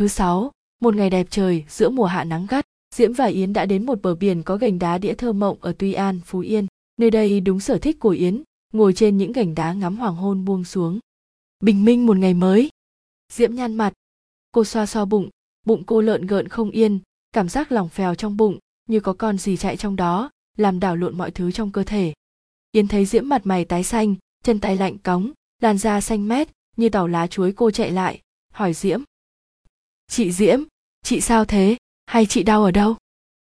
Thứ sáu, một ngày đẹp trời giữa mùa hạ nắng gắt, Diễm và Yến đã đến một bờ biển có gành đá đĩa thơ mộng ở Tuy An, Phú Yên. Nơi đây đúng sở thích của Yến, ngồi trên những gành đá ngắm hoàng hôn buông xuống. Bình minh một ngày mới. Diễm nhăn mặt. Cô xoa xoa bụng, bụng cô lợn gợn không yên, cảm giác lòng phèo trong bụng, như có con gì chạy trong đó, làm đảo lộn mọi thứ trong cơ thể. Yến thấy Diễm mặt mày tái xanh, chân tay lạnh cóng, làn da xanh mét, như tàu lá chuối cô chạy lại, hỏi Diễm. Chị Diễm, chị sao thế, hay chị đau ở đâu?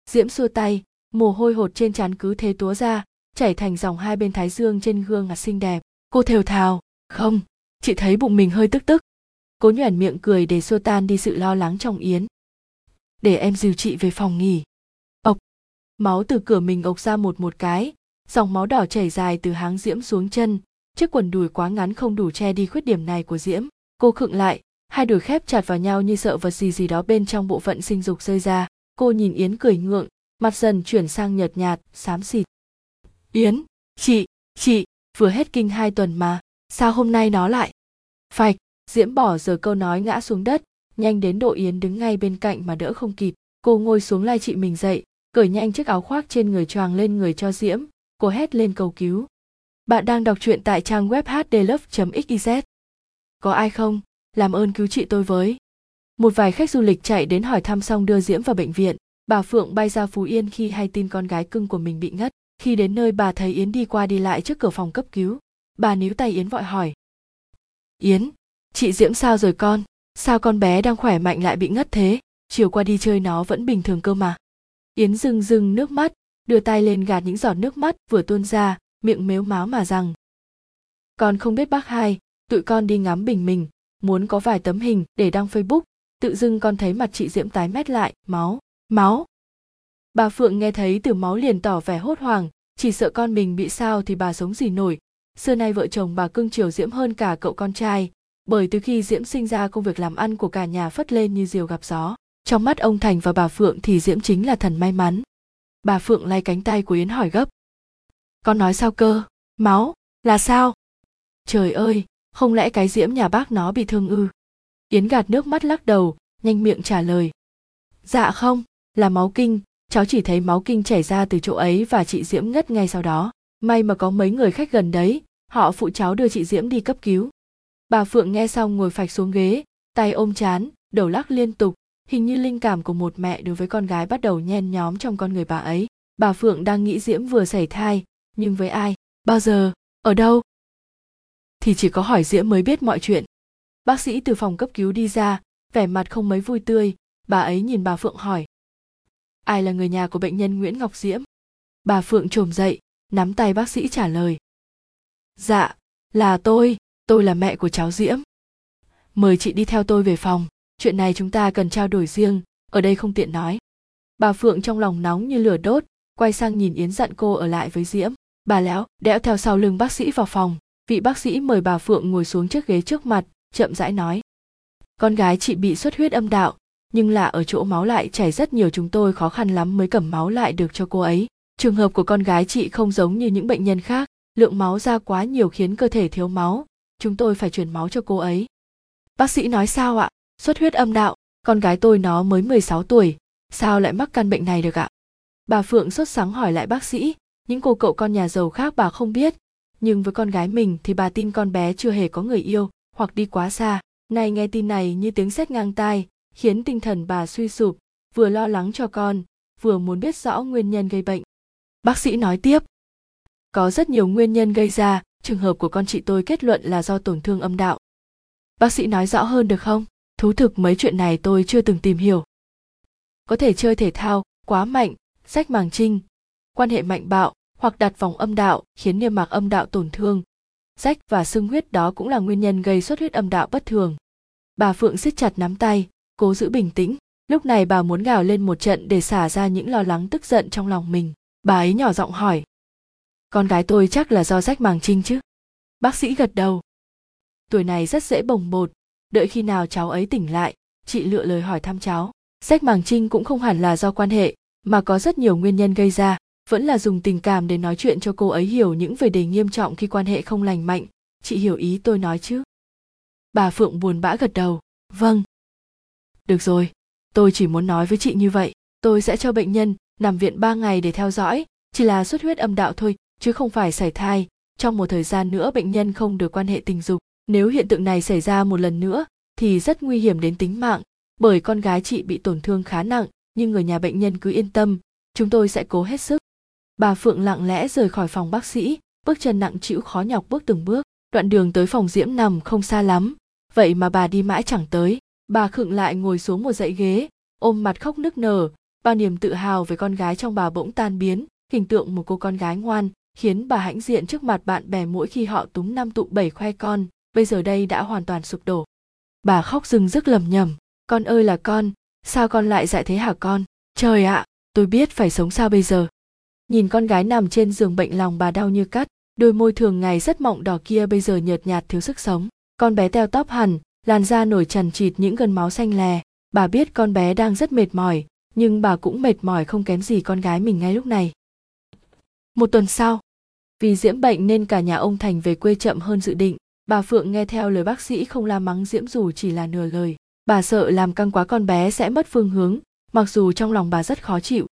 Diễm xua tay, mồ hôi hột trên trán cứ thế túa ra, chảy thành dòng hai bên thái dương trên gương mặt xinh đẹp. Cô thều thào, không, chị thấy bụng mình hơi tức tức. Cố nhoẻn miệng cười để xua tan đi sự lo lắng trong Yến. Để em dìu chị về phòng nghỉ. Ộc, máu từ cửa mình ộc ra một một cái, dòng máu đỏ chảy dài từ háng Diễm xuống chân, chiếc quần đùi quá ngắn không đủ che đi khuyết điểm này của Diễm. Cô khựng lại, hai đùi khép chặt vào nhau như sợ vật gì gì đó bên trong bộ phận sinh dục rơi ra. Cô nhìn yến cười ngượng, mặt dần chuyển sang nhợt nhạt, xám xịt. Yến, chị chị, vừa hết kinh hai tuần mà, sao hôm nay nó lại? Phạch. Diễm bỏ giờ câu nói ngã xuống đất, nhanh đến độ yến đứng ngay bên cạnh mà đỡ không kịp. Cô ngồi xuống lai chị mình dậy, cởi nhanh chiếc áo khoác trên người choàng lên người cho diễm. Cô hét lên cầu cứu. Bạn đang đọc truyện tại trang web hdlove xyz. Có ai không? Làm ơn cứu chị tôi với. Một vài khách du lịch chạy đến hỏi thăm xong đưa diễm vào bệnh viện. Bà phượng bay ra phú yên khi hay tin con gái cưng của mình bị ngất. Khi đến nơi bà thấy yến đi qua đi lại trước cửa phòng cấp cứu. Bà níu tay yến vội hỏi. Yến, chị diễm sao rồi con? Sao con bé đang khỏe mạnh lại bị ngất thế? Chiều qua đi chơi nó vẫn bình thường cơ mà. Yến rưng rưng nước mắt, đưa tay lên gạt những giọt nước mắt vừa tuôn ra, miệng mếu máo mà rằng, con không biết bác hai, tụi con đi ngắm bình mình muốn có vài tấm hình để đăng facebook, tự dưng con thấy mặt chị diễm tái mét lại, máu máu. Bà phượng nghe thấy từ máu liền tỏ vẻ hốt hoảng, chỉ sợ con mình bị sao thì bà sống gì nổi. Xưa nay vợ chồng bà cưng chiều diễm hơn cả cậu con trai, bởi từ khi diễm sinh ra công việc làm ăn của cả nhà phất lên như diều gặp gió. Trong mắt ông thành và bà phượng thì diễm chính là thần may mắn. Bà phượng lay cánh tay của yến hỏi gấp, con nói sao cơ? Máu, là sao? Trời ơi không lẽ cái diễm nhà bác nó bị thương ư? Yến gạt nước mắt lắc đầu, nhanh miệng trả lời. Dạ không, là máu kinh, cháu chỉ thấy máu kinh chảy ra từ chỗ ấy và chị diễm ngất ngay sau đó. May mà có mấy người khách gần đấy, họ phụ cháu đưa chị diễm đi cấp cứu. Bà phượng nghe xong ngồi phạch xuống ghế, tay ôm chán, đầu lắc liên tục. Hình như linh cảm của một mẹ đối với con gái bắt đầu nhen nhóm trong con người bà ấy. Bà phượng đang nghĩ diễm vừa xảy thai, nhưng với ai? Bao giờ? Ở đâu? Thì chỉ có hỏi diễm mới biết mọi chuyện. Bác sĩ từ phòng cấp cứu đi ra, vẻ mặt không mấy vui tươi, bà ấy nhìn bà phượng hỏi. Ai là người nhà của bệnh nhân nguyễn ngọc diễm? Bà phượng trồm dậy, nắm tay bác sĩ trả lời. Dạ là tôi tôi là mẹ của cháu diễm. Mời chị đi theo tôi về phòng, chuyện này chúng ta cần trao đổi riêng, ở đây không tiện nói. Bà phượng trong lòng nóng như lửa đốt, quay sang nhìn yến dặn cô ở lại với diễm. Bà léo đẽo theo sau lưng bác sĩ vào phòng vị bác sĩ mời bà phượng ngồi xuống chiếc ghế trước mặt, chậm rãi nói. Con gái chị bị xuất huyết âm đạo, nhưng là ở chỗ máu lại chảy rất nhiều chúng tôi khó khăn lắm mới cầm máu lại được cho cô ấy. Trường hợp của con gái chị không giống như những bệnh nhân khác, lượng máu ra quá nhiều khiến cơ thể thiếu máu. Chúng tôi phải chuyển máu cho cô ấy. Bác sĩ nói sao ạ? Xuất huyết âm đạo, con gái tôi nó mới 16 tuổi, sao lại mắc căn bệnh này được ạ? Bà phượng sốt sắng hỏi lại bác sĩ, những cô cậu con nhà giàu khác bà không biết nhưng với con gái mình thì bà tin con bé chưa hề có người yêu hoặc đi quá xa. Nay nghe tin này như tiếng sét ngang tai, khiến tinh thần bà suy sụp, vừa lo lắng cho con, vừa muốn biết rõ nguyên nhân gây bệnh. Bác sĩ nói tiếp, có rất nhiều nguyên nhân gây ra, trường hợp của con chị tôi kết luận là do tổn thương âm đạo. Bác sĩ nói rõ hơn được không? Thú thực mấy chuyện này tôi chưa từng tìm hiểu. Có thể chơi thể thao quá mạnh rách màng trinh, quan hệ mạnh bạo hoặc đặt vòng âm đạo khiến niêm mạc âm đạo tổn thương. Rách và sưng huyết đó cũng là nguyên nhân gây xuất huyết âm đạo bất thường. Bà phượng siết chặt nắm tay, cố giữ bình tĩnh. Lúc này bà muốn gào lên một trận để xả ra những lo lắng tức giận trong lòng mình. Bà ấy nhỏ giọng hỏi, con gái tôi chắc là do rách màng trinh chứ? Bác sĩ gật đầu, tuổi này rất dễ bồng bột. Đợi khi nào cháu ấy tỉnh lại, chị lựa lời hỏi thăm cháu. Rách màng trinh cũng không hẳn là do quan hệ, mà có rất nhiều nguyên nhân gây ra vẫn là dùng tình cảm để nói chuyện cho cô ấy hiểu những về đề nghiêm trọng khi quan hệ không lành mạnh. Chị hiểu ý tôi nói chứ? Bà phượng buồn bã gật đầu. Vâng. Được rồi, tôi chỉ muốn nói với chị như vậy. Tôi sẽ cho bệnh nhân nằm viện 3 ngày để theo dõi. Chỉ là xuất huyết âm đạo thôi, chứ không phải sảy thai. Trong một thời gian nữa bệnh nhân không được quan hệ tình dục. Nếu hiện tượng này xảy ra một lần nữa, thì rất nguy hiểm đến tính mạng. Bởi con gái chị bị tổn thương khá nặng, nhưng người nhà bệnh nhân cứ yên tâm. Chúng tôi sẽ cố hết sức bà phượng lặng lẽ rời khỏi phòng bác sĩ, bước chân nặng chịu khó nhọc bước từng bước, đoạn đường tới phòng diễm nằm không xa lắm. Vậy mà bà đi mãi chẳng tới. Bà khựng lại ngồi xuống một dãy ghế, ôm mặt khóc nức nở, bao niềm tự hào về con gái trong bà bỗng tan biến, hình tượng một cô con gái ngoan, khiến bà hãnh diện trước mặt bạn bè mỗi khi họ túm năm tụ bảy khoe con, bây giờ đây đã hoàn toàn sụp đổ. Bà khóc rừng rức lầm nhầm, con ơi là con, sao con lại dại thế hả con? Trời ạ, tôi biết phải sống sao bây giờ nhìn con gái nằm trên giường bệnh lòng bà đau như cắt, đôi môi thường ngày rất mọng đỏ kia bây giờ nhợt nhạt thiếu sức sống. Con bé teo tóp hẳn, làn da nổi trần trịt những gân máu xanh lè. Bà biết con bé đang rất mệt mỏi, nhưng bà cũng mệt mỏi không kém gì con gái mình ngay lúc này. Một tuần sau, vì diễm bệnh nên cả nhà ông thành về quê chậm hơn dự định. Bà phượng nghe theo lời bác sĩ không la mắng diễm dù chỉ là nửa lời. Bà sợ làm căng quá con bé sẽ mất phương hướng, mặc dù trong lòng bà rất khó chịu.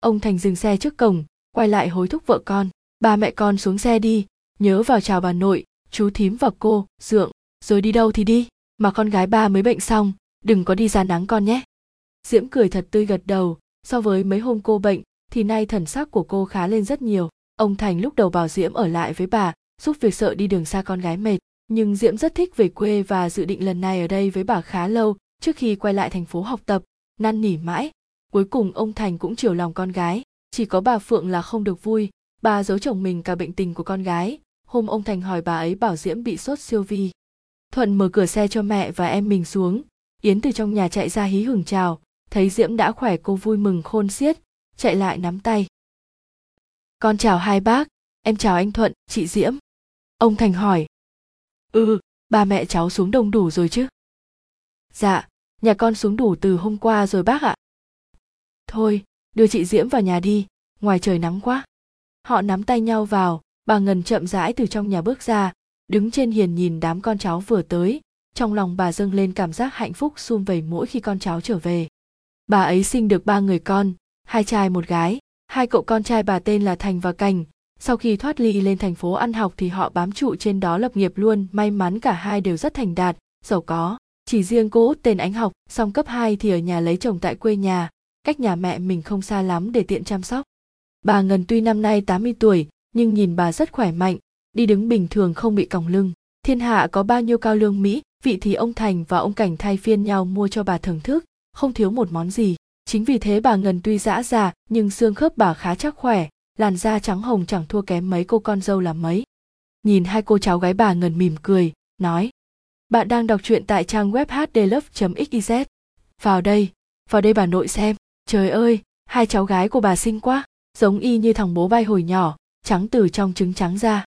Ông thành dừng xe trước cổng quay lại hối thúc vợ con, ba mẹ con xuống xe đi, nhớ vào chào bà nội, chú thím và cô, dượng, rồi đi đâu thì đi, mà con gái ba mới bệnh xong, đừng có đi ra nắng con nhé. Diễm cười thật tươi gật đầu, so với mấy hôm cô bệnh, thì nay thần sắc của cô khá lên rất nhiều. Ông thành lúc đầu bảo diễm ở lại với bà, giúp việc sợ đi đường xa con gái mệt, nhưng diễm rất thích về quê và dự định lần này ở đây với bà khá lâu, trước khi quay lại thành phố học tập, năn nỉ mãi. Cuối cùng ông thành cũng chiều lòng con gái chỉ có bà phượng là không được vui. Bà giấu chồng mình cả bệnh tình của con gái. Hôm ông thành hỏi bà ấy bảo diễm bị sốt siêu vi. Thuận mở cửa xe cho mẹ và em mình xuống. Yến từ trong nhà chạy ra hí hửng chào. Thấy diễm đã khỏe cô vui mừng khôn xiết. Chạy lại nắm tay. Con chào hai bác. Em chào anh thuận, chị diễm. Ông thành hỏi. Ừ ba mẹ cháu xuống đông đủ rồi chứ? Dạ nhà con xuống đủ từ hôm qua rồi bác ạ. Thôi đưa chị diễm vào nhà đi, ngoài trời nắng quá. Họ nắm tay nhau vào, bà ngần chậm rãi từ trong nhà bước ra, đứng trên hiền nhìn đám con cháu vừa tới. Trong lòng bà dâng lên cảm giác hạnh phúc sum vầy mỗi khi con cháu trở về. Bà ấy sinh được ba người con, hai trai một gái. Hai cậu con trai bà tên là thành và cành. Sau khi thoát ly lên thành phố ăn học thì họ bám trụ trên đó lập nghiệp luôn, may mắn cả hai đều rất thành đạt, giàu có. Chỉ riêng cô út tên ánh học, xong cấp 2 thì ở nhà lấy chồng tại quê nhà cách nhà mẹ mình không xa lắm để tiện chăm sóc. Bà ngân tuy năm nay 80 tuổi, nhưng nhìn bà rất khỏe mạnh, đi đứng bình thường không bị còng lưng. Thiên hạ có bao nhiêu cao lương mỹ, vị thì ông thành và ông cảnh thay phiên nhau mua cho bà thưởng thức, không thiếu một món gì. Chính vì thế bà ngân tuy dã già, nhưng xương khớp bà khá chắc khỏe, làn da trắng hồng chẳng thua kém mấy cô con dâu là mấy. Nhìn hai cô cháu gái bà ngân mỉm cười, nói, bạn đang đọc truyện tại trang web hdlove xyz vào đây vào đây bà nội xem trời ơi, hai cháu gái của bà xinh quá, giống y như thằng bố bay hồi nhỏ, trắng từ trong trứng trắng ra.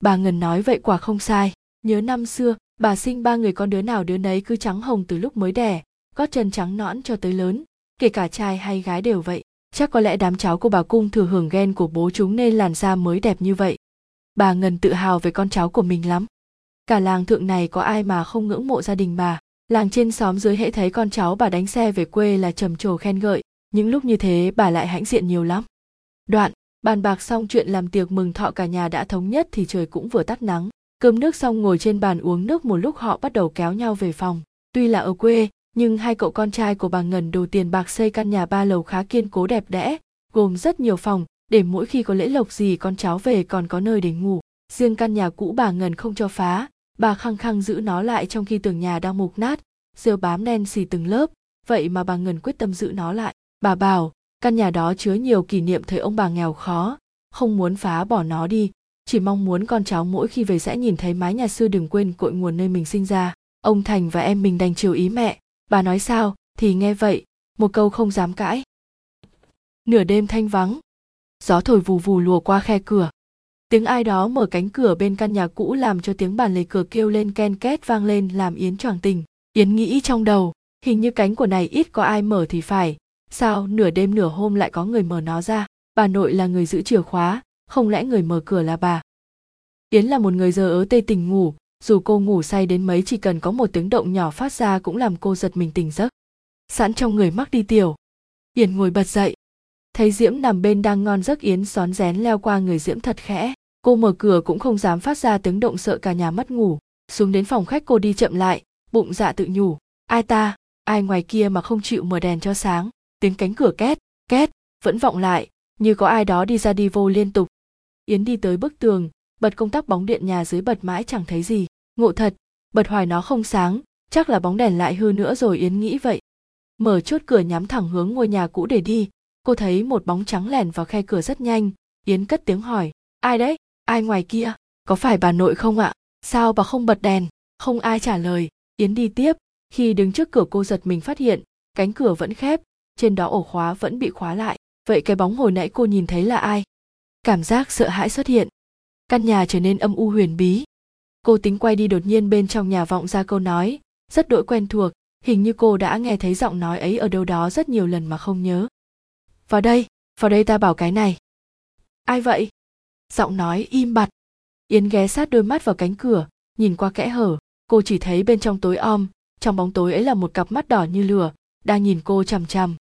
Bà ngần nói vậy quả không sai. Nhớ năm xưa, bà sinh ba người con đứa nào đứa nấy cứ trắng hồng từ lúc mới đẻ, gót chân trắng nõn cho tới lớn. Kể cả trai hay gái đều vậy. Chắc có lẽ đám cháu của bà cung thừa hưởng ghen của bố chúng nên làn da mới đẹp như vậy. Bà ngần tự hào về con cháu của mình lắm. Cả làng thượng này có ai mà không ngưỡng mộ gia đình bà. Làng trên xóm dưới hễ thấy con cháu bà đánh xe về quê là trầm trồ khen ngợi những lúc như thế, bà lại hãnh diện nhiều lắm. Đoạn, bàn bạc xong chuyện làm tiệc mừng thọ cả nhà đã thống nhất thì trời cũng vừa tắt nắng. Cơm nước xong ngồi trên bàn uống nước một lúc họ bắt đầu kéo nhau về phòng. Tuy là ở quê, nhưng hai cậu con trai của bà ngần đồ tiền bạc xây căn nhà ba lầu khá kiên cố đẹp đẽ, gồm rất nhiều phòng, để mỗi khi có lễ lộc gì con cháu về còn có nơi để ngủ. Riêng căn nhà cũ bà ngần không cho phá, bà khăng khăng giữ nó lại trong khi tường nhà đang mục nát rêu bám đen xì từng lớp. Vậy mà bà ngần quyết tâm giữ nó lại bà bảo, căn nhà đó chứa nhiều kỷ niệm thời ông bà nghèo khó, không muốn phá bỏ nó đi, chỉ mong muốn con cháu mỗi khi về sẽ nhìn thấy mái nhà xưa đừng quên cội nguồn nơi mình sinh ra. Ông thành và em mình đành chiều ý mẹ. Bà nói sao? Thì nghe vậy, một câu không dám cãi. Nửa đêm thanh vắng, gió thổi vù vù lùa qua khe cửa. Tiếng ai đó mở cánh cửa bên căn nhà cũ làm cho tiếng bàn lề cửa kêu lên ken két vang lên, làm yến choàng tình. Yến nghĩ trong đầu, hình như cánh của này ít có ai mở thì phải sao nửa đêm nửa hôm lại có người mở nó ra? Bà nội là người giữ chìa khóa, không lẽ người mở cửa là bà? Yến là một người giờ ớ tê tình ngủ, dù cô ngủ say đến mấy chỉ cần có một tiếng động nhỏ phát ra cũng làm cô giật mình tỉnh giấc. Sẵn trong người mắc đi tiểu. Yến ngồi bật dậy. Thấy diễm nằm bên đang ngon giấc yến xón rén leo qua người diễm thật khẽ. Cô mở cửa cũng không dám phát ra tiếng động sợ cả nhà mất ngủ. Xuống đến phòng khách cô đi chậm lại, bụng dạ tự nhủ. Ai ta, ai ngoài kia mà không chịu mở đèn cho sáng? Tiếng cánh cửa két két, vẫn vọng lại, như có ai đó đi ra đi vô liên tục. Yến đi tới bức tường, bật công tắc bóng điện nhà dưới bật mãi chẳng thấy gì. Ngộ thật, bật hoài nó không sáng, chắc là bóng đèn lại hư nữa rồi yến nghĩ vậy. Mở chốt cửa nhắm thẳng hướng ngôi nhà cũ để đi. Cô thấy một bóng trắng lẻn vào khe cửa rất nhanh. Yến cất tiếng hỏi, ai đấy? Ai ngoài kia? Có phải bà nội không ạ? Sao bà không bật đèn? Không ai trả lời. Yến đi tiếp. Khi đứng trước cửa cô giật mình phát hiện, cánh cửa vẫn khép trên đó ổ khóa vẫn bị khóa lại. Vậy cái bóng hồi nãy cô nhìn thấy là ai? Cảm giác sợ hãi xuất hiện. Căn nhà trở nên âm u huyền bí. Cô tính quay đi đột nhiên bên trong nhà vọng ra câu nói, rất đỗi quen thuộc, hình như cô đã nghe thấy giọng nói ấy ở đâu đó rất nhiều lần mà không nhớ. Vào đây vào đây ta bảo cái này. Ai vậy? Giọng nói im bặt. Yến ghé sát đôi mắt vào cánh cửa, nhìn qua kẽ hở. Cô chỉ thấy bên trong tối om, trong bóng tối ấy là một cặp mắt đỏ như lửa đang nhìn cô chằm chằm.